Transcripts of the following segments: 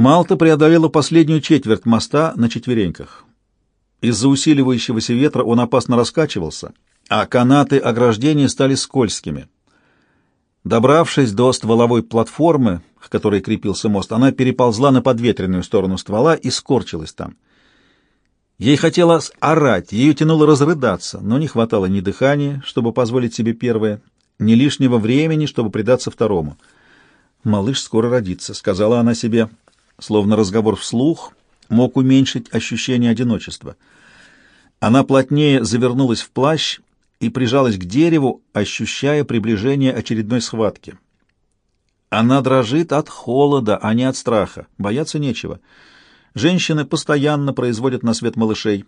Малта преодолела последнюю четверть моста на четвереньках. Из-за усиливающегося ветра он опасно раскачивался, а канаты ограждения стали скользкими. Добравшись до стволовой платформы, к которой крепился мост, она переползла на подветренную сторону ствола и скорчилась там. Ей хотелось орать, ее тянуло разрыдаться, но не хватало ни дыхания, чтобы позволить себе первое, ни лишнего времени, чтобы предаться второму. «Малыш скоро родится», — сказала она себе, словно разговор вслух мог уменьшить ощущение одиночества. Она плотнее завернулась в плащ и прижалась к дереву, ощущая приближение очередной схватки. Она дрожит от холода, а не от страха. Бояться нечего. Женщины постоянно производят на свет малышей,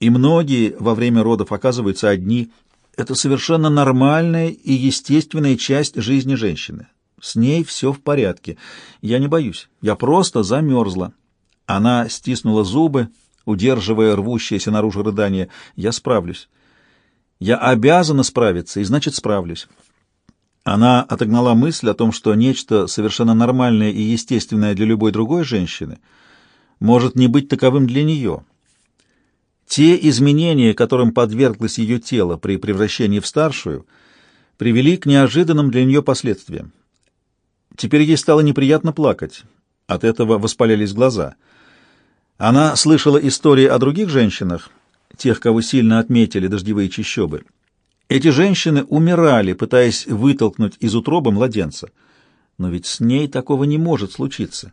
и многие во время родов оказываются одни. Это совершенно нормальная и естественная часть жизни женщины. С ней все в порядке. Я не боюсь. Я просто замерзла. Она стиснула зубы, удерживая рвущееся наружу рыдание. Я справлюсь. Я обязана справиться, и значит справлюсь. Она отогнала мысль о том, что нечто совершенно нормальное и естественное для любой другой женщины — может не быть таковым для нее. Те изменения, которым подверглось ее тело при превращении в старшую, привели к неожиданным для нее последствиям. Теперь ей стало неприятно плакать. От этого воспалялись глаза. Она слышала истории о других женщинах, тех, кого сильно отметили дождевые чащобы. Эти женщины умирали, пытаясь вытолкнуть из утробы младенца. Но ведь с ней такого не может случиться.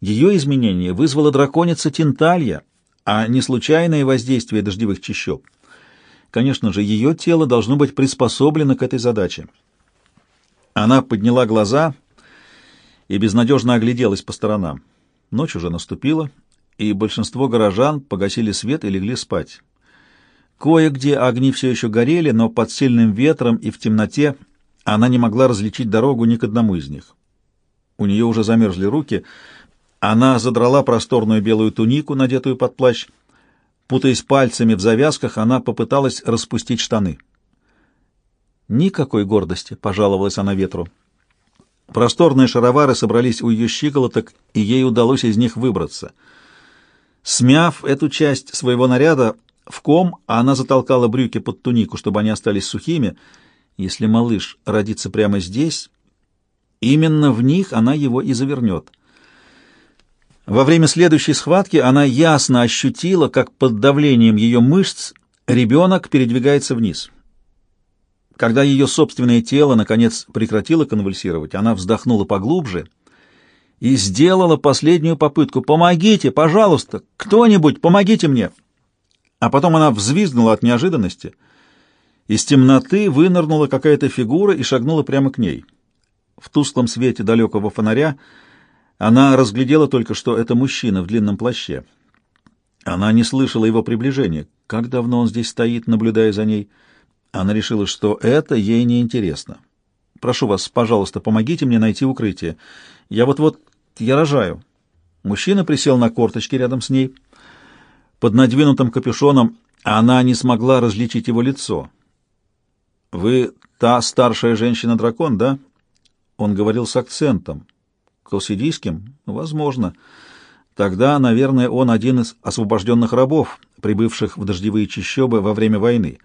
Ее изменение вызвало драконица Тинталья, а не случайное воздействие дождевых чащоб. Конечно же, ее тело должно быть приспособлено к этой задаче. Она подняла глаза и безнадежно огляделась по сторонам. Ночь уже наступила, и большинство горожан погасили свет и легли спать. Кое-где огни все еще горели, но под сильным ветром и в темноте она не могла различить дорогу ни к одному из них. У нее уже замерзли руки — она задрала просторную белую тунику, надетую под плащ. Путаясь пальцами в завязках, она попыталась распустить штаны. «Никакой гордости», — пожаловалась она ветру. Просторные шаровары собрались у ее щиколоток, и ей удалось из них выбраться. Смяв эту часть своего наряда в ком, она затолкала брюки под тунику, чтобы они остались сухими. Если малыш родится прямо здесь, именно в них она его и завернет. Во время следующей схватки она ясно ощутила, как под давлением ее мышц ребенок передвигается вниз. Когда ее собственное тело, наконец, прекратило конвульсировать, она вздохнула поглубже и сделала последнюю попытку. «Помогите, пожалуйста! Кто-нибудь, помогите мне!» А потом она взвизгнула от неожиданности. Из темноты вынырнула какая-то фигура и шагнула прямо к ней. В тусклом свете далекого фонаря она разглядела только, что это мужчина в длинном плаще. Она не слышала его приближения. Как давно он здесь стоит, наблюдая за ней? Она решила, что это ей не интересно. «Прошу вас, пожалуйста, помогите мне найти укрытие. Я вот-вот... я рожаю». Мужчина присел на корточки рядом с ней. Под надвинутым капюшоном она не смогла различить его лицо. «Вы та старшая женщина-дракон, да?» Он говорил с акцентом. Колсидийским? Возможно. Тогда, наверное, он один из освобожденных рабов, прибывших в дождевые чащобы во время войны.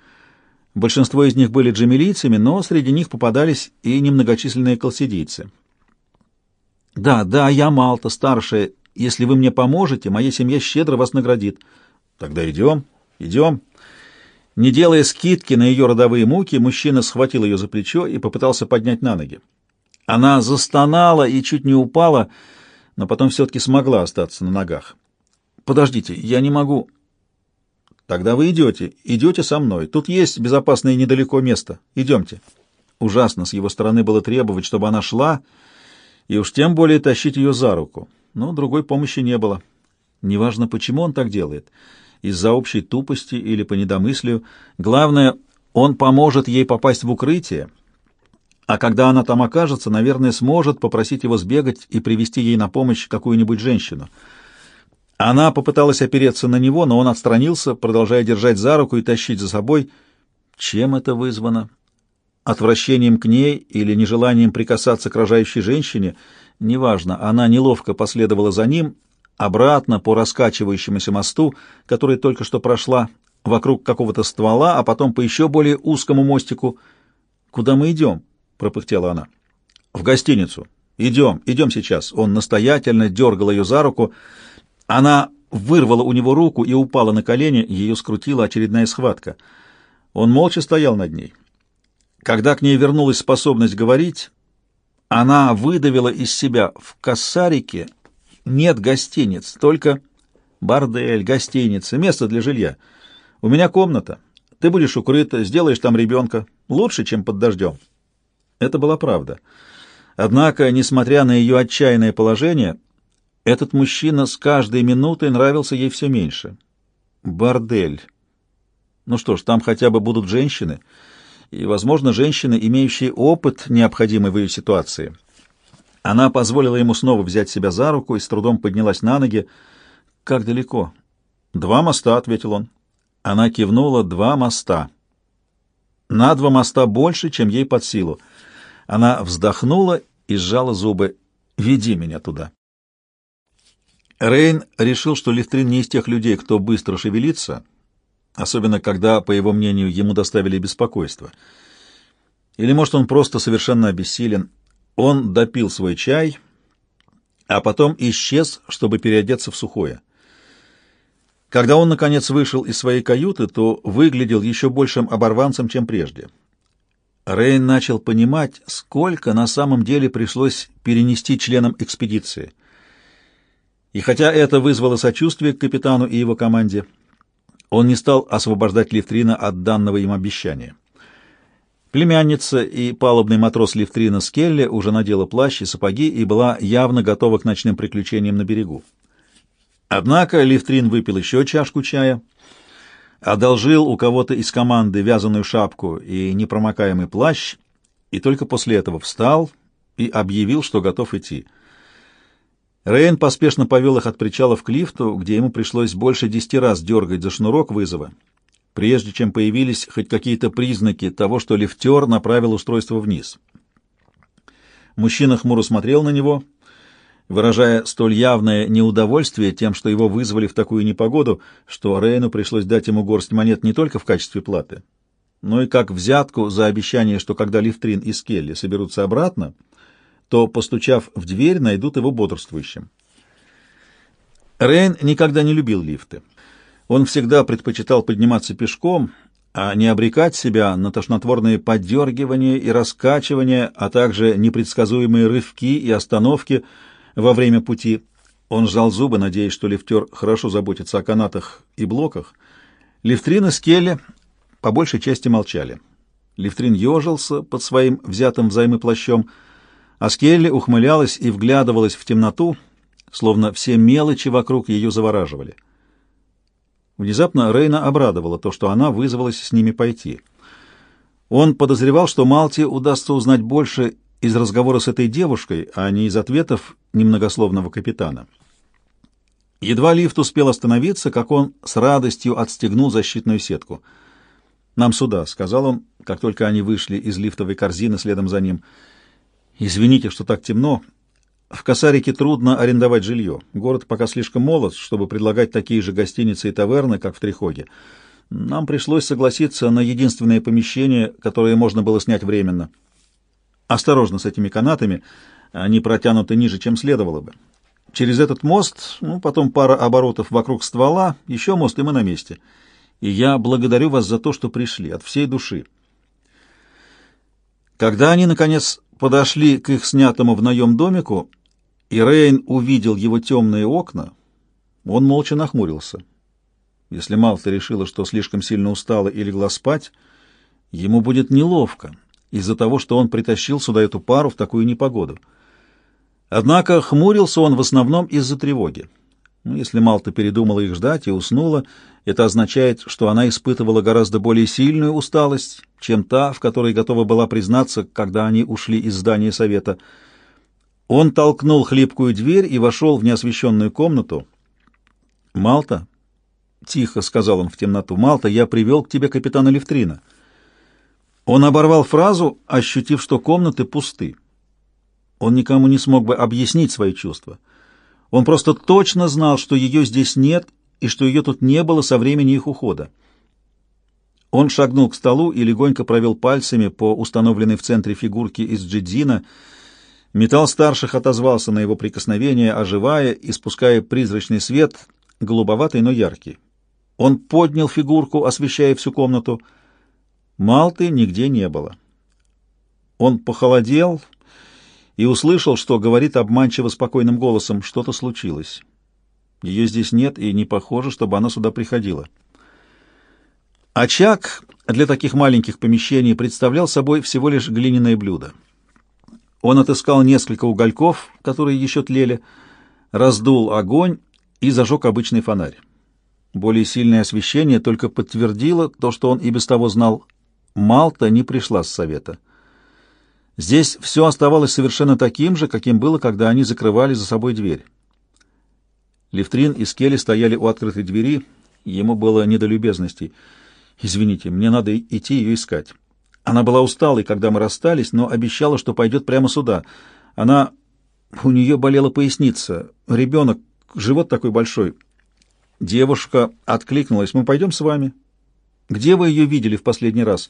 Большинство из них были джамилийцами, но среди них попадались и немногочисленные колсидийцы. «Да, да, я Малта, старшая. Если вы мне поможете, моя семья щедро вас наградит». «Тогда идем, идем». Не делая скидки на ее родовые муки, мужчина схватил ее за плечо и попытался поднять на ноги. Она застонала и чуть не упала, но потом все-таки смогла остаться на ногах. «Подождите, я не могу...» «Тогда вы идете, идете со мной. Тут есть безопасное недалеко место. Идемте». Ужасно с его стороны было требовать, чтобы она шла, и уж тем более тащить ее за руку. Но другой помощи не было. Неважно, почему он так делает, из-за общей тупости или по недомыслию. Главное, он поможет ей попасть в укрытие, а когда она там окажется, наверное, сможет попросить его сбегать и привести ей на помощь какую-нибудь женщину. Она попыталась опереться на него, но он отстранился, продолжая держать за руку и тащить за собой. Чем это вызвано? Отвращением к ней или нежеланием прикасаться к рожающей женщине? Неважно, она неловко последовала за ним, обратно по раскачивающемуся мосту, который только что прошла, вокруг какого-то ствола, а потом по еще более узкому мостику. «Куда мы идем?» — пропыхтела она. «В гостиницу. Идем, идем сейчас». Он настоятельно дергал ее за руку. Она вырвала у него руку и упала на колени, ее скрутила очередная схватка. Он молча стоял над ней. Когда к ней вернулась способность говорить, она выдавила из себя в косарике нет гостиниц, только бордель, гостиница, место для жилья. У меня комната. Ты будешь укрыта, сделаешь там ребенка. Лучше, чем под дождем. Это была правда. Однако, несмотря на ее отчаянное положение, этот мужчина с каждой минутой нравился ей все меньше. Бордель. Ну что ж, там хотя бы будут женщины, и, возможно, женщины, имеющие опыт, необходимый в ее ситуации. Она позволила ему снова взять себя за руку и с трудом поднялась на ноги. «Как далеко?» «Два моста», — ответил он. Она кивнула «два моста». На два моста больше, чем ей под силу. Она вздохнула и сжала зубы. «Веди меня туда». Рейн решил, что Лифтрин не из тех людей, кто быстро шевелится, особенно когда, по его мнению, ему доставили беспокойство. Или, может, он просто совершенно обессилен. Он допил свой чай, а потом исчез, чтобы переодеться в сухое. Когда он, наконец, вышел из своей каюты, то выглядел еще большим оборванцем, чем прежде. Рейн начал понимать, сколько на самом деле пришлось перенести членам экспедиции. И хотя это вызвало сочувствие к капитану и его команде, он не стал освобождать Лифтрина от данного им обещания. Племянница и палубный матрос Лифтрина Скелли уже надела плащ и сапоги и была явно готова к ночным приключениям на берегу. Однако Лифтрин выпил еще чашку чая, одолжил у кого-то из команды вязаную шапку и непромокаемый плащ, и только после этого встал и объявил, что готов идти. Рейн поспешно повел их от причалов к лифту, где ему пришлось больше десяти раз дергать за шнурок вызова, прежде чем появились хоть какие-то признаки того, что лифтер направил устройство вниз. Мужчина хмуро смотрел на него — выражая столь явное неудовольствие тем, что его вызвали в такую непогоду, что Рейну пришлось дать ему горсть монет не только в качестве платы, но и как взятку за обещание, что когда Лифтрин и Скелли соберутся обратно, то, постучав в дверь, найдут его бодрствующим. Рейн никогда не любил лифты. Он всегда предпочитал подниматься пешком, а не обрекать себя на тошнотворные поддергивания и раскачивания, а также непредсказуемые рывки и остановки — во время пути он сжал зубы, надеясь, что лифтер хорошо заботится о канатах и блоках. Лифтрин и Скелли по большей части молчали. Лифтрин ежился под своим взятым взаймы плащом, а Скелли ухмылялась и вглядывалась в темноту, словно все мелочи вокруг ее завораживали. Внезапно Рейна обрадовала то, что она вызвалась с ними пойти. Он подозревал, что Малте удастся узнать больше из разговора с этой девушкой, а не из ответов немногословного капитана. Едва лифт успел остановиться, как он с радостью отстегнул защитную сетку. «Нам сюда», — сказал он, как только они вышли из лифтовой корзины следом за ним. «Извините, что так темно. В Косарике трудно арендовать жилье. Город пока слишком молод, чтобы предлагать такие же гостиницы и таверны, как в Трихоге. Нам пришлось согласиться на единственное помещение, которое можно было снять временно». Осторожно с этими канатами, они протянуты ниже, чем следовало бы. Через этот мост, ну, потом пара оборотов вокруг ствола, еще мост, и мы на месте. И я благодарю вас за то, что пришли, от всей души. Когда они, наконец, подошли к их снятому в наем домику, и Рейн увидел его темные окна, он молча нахмурился. Если Малта решила, что слишком сильно устала и легла спать, ему будет неловко, из-за того, что он притащил сюда эту пару в такую непогоду. Однако хмурился он в основном из-за тревоги. Ну, если Малта передумала их ждать и уснула, это означает, что она испытывала гораздо более сильную усталость, чем та, в которой готова была признаться, когда они ушли из здания совета. Он толкнул хлипкую дверь и вошел в неосвещенную комнату. «Малта?» — тихо сказал он в темноту. «Малта, я привел к тебе капитана Левтрина». Он оборвал фразу, ощутив, что комнаты пусты. Он никому не смог бы объяснить свои чувства. Он просто точно знал, что ее здесь нет и что ее тут не было со времени их ухода. Он шагнул к столу и легонько провел пальцами по установленной в центре фигурке из джидзина. Металл старших отозвался на его прикосновение, оживая и спуская призрачный свет, голубоватый, но яркий. Он поднял фигурку, освещая всю комнату. Малты нигде не было. Он похолодел и услышал, что говорит обманчиво спокойным голосом, что-то случилось. Ее здесь нет, и не похоже, чтобы она сюда приходила. Очаг для таких маленьких помещений представлял собой всего лишь глиняное блюдо. Он отыскал несколько угольков, которые еще тлели, раздул огонь и зажег обычный фонарь. Более сильное освещение только подтвердило то, что он и без того знал. Малта не пришла с совета. Здесь все оставалось совершенно таким же, каким было, когда они закрывали за собой дверь. Левтрин и Скелли стояли у открытой двери, ему было не до любезностей. «Извините, мне надо идти ее искать». Она была усталой, когда мы расстались, но обещала, что пойдет прямо сюда. Она... У нее болела поясница. Ребенок, живот такой большой. Девушка откликнулась. «Мы пойдем с вами». «Где вы ее видели в последний раз?»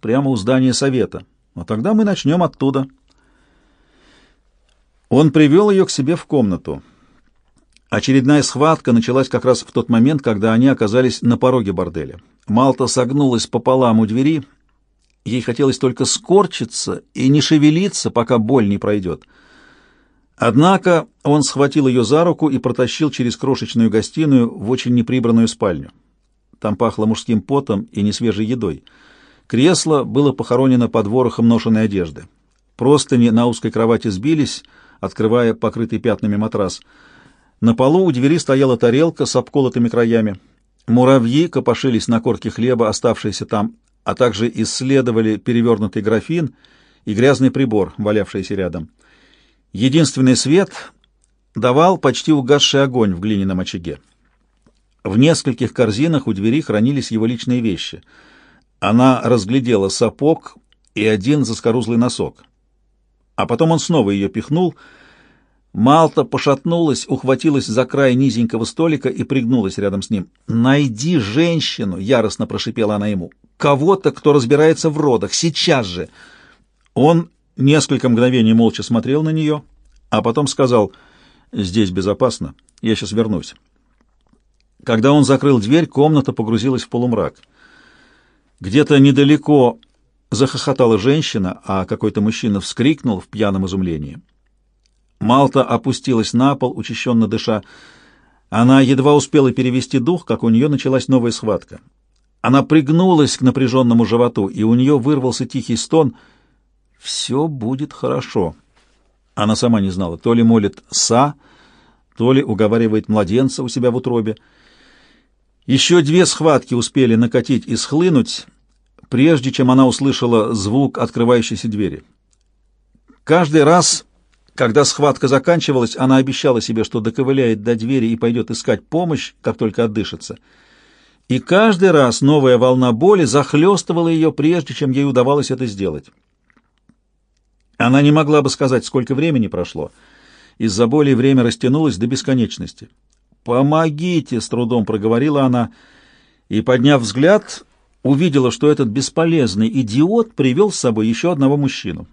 «Прямо у здания совета». «А тогда мы начнем оттуда». Он привел ее к себе в комнату. Очередная схватка началась как раз в тот момент, когда они оказались на пороге борделя. Малта согнулась пополам у двери. Ей хотелось только скорчиться и не шевелиться, пока боль не пройдет. Однако он схватил ее за руку и протащил через крошечную гостиную в очень неприбранную спальню. Там пахло мужским потом и несвежей едой. Кресло было похоронено под ворохом ношенной одежды. Простыни на узкой кровати сбились, открывая покрытый пятнами матрас — на полу у двери стояла тарелка с обколотыми краями. Муравьи копошились на корке хлеба, оставшиеся там, а также исследовали перевернутый графин и грязный прибор, валявшийся рядом. Единственный свет давал почти угасший огонь в глиняном очаге. В нескольких корзинах у двери хранились его личные вещи. Она разглядела сапог и один заскорузлый носок. А потом он снова ее пихнул — Малта пошатнулась, ухватилась за край низенького столика и пригнулась рядом с ним. «Найди женщину!» — яростно прошипела она ему. «Кого-то, кто разбирается в родах! Сейчас же!» Он несколько мгновений молча смотрел на нее, а потом сказал «Здесь безопасно, я сейчас вернусь». Когда он закрыл дверь, комната погрузилась в полумрак. Где-то недалеко захохотала женщина, а какой-то мужчина вскрикнул в пьяном изумлении. Малта опустилась на пол, учащенно дыша. Она едва успела перевести дух, как у нее началась новая схватка. Она пригнулась к напряженному животу, и у нее вырвался тихий стон. «Все будет хорошо». Она сама не знала, то ли молит «са», то ли уговаривает младенца у себя в утробе. Еще две схватки успели накатить и схлынуть, прежде чем она услышала звук открывающейся двери. Каждый раз когда схватка заканчивалась, она обещала себе, что доковыляет до двери и пойдет искать помощь, как только отдышится. И каждый раз новая волна боли захлестывала ее, прежде чем ей удавалось это сделать. Она не могла бы сказать, сколько времени прошло. Из-за боли время растянулось до бесконечности. «Помогите!» — с трудом проговорила она, и, подняв взгляд, увидела, что этот бесполезный идиот привел с собой еще одного мужчину.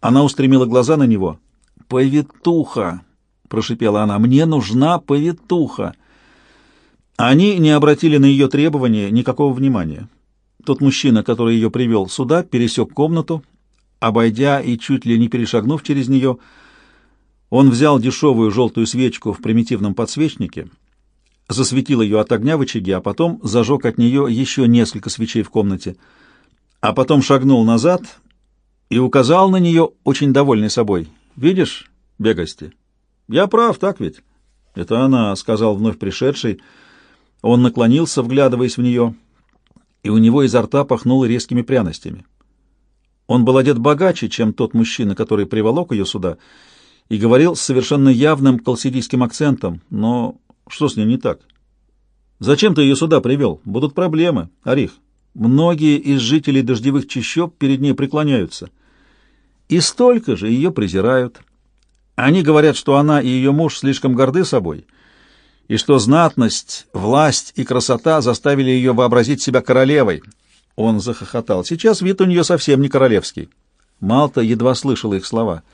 Она устремила глаза на него — «Повитуха!» — прошипела она. «Мне нужна повитуха!» Они не обратили на ее требования никакого внимания. Тот мужчина, который ее привел сюда, пересек комнату, обойдя и чуть ли не перешагнув через нее, он взял дешевую желтую свечку в примитивном подсвечнике, засветил ее от огня в очаге, а потом зажег от нее еще несколько свечей в комнате, а потом шагнул назад и указал на нее, очень довольный собой. Видишь, бегости? Я прав, так ведь? Это она, сказал вновь пришедший. Он наклонился, вглядываясь в нее, и у него изо рта пахнуло резкими пряностями. Он был одет богаче, чем тот мужчина, который приволок ее сюда, и говорил с совершенно явным колсидийским акцентом, но что с ней не так? Зачем ты ее сюда привел? Будут проблемы, Арих. Многие из жителей дождевых чащоб перед ней преклоняются. и столько же ее презирают. Они говорят, что она и ее муж слишком горды собой, и что знатность, власть и красота заставили ее вообразить себя королевой. Он захохотал. Сейчас вид у нее совсем не королевский. Малта едва слышала их слова —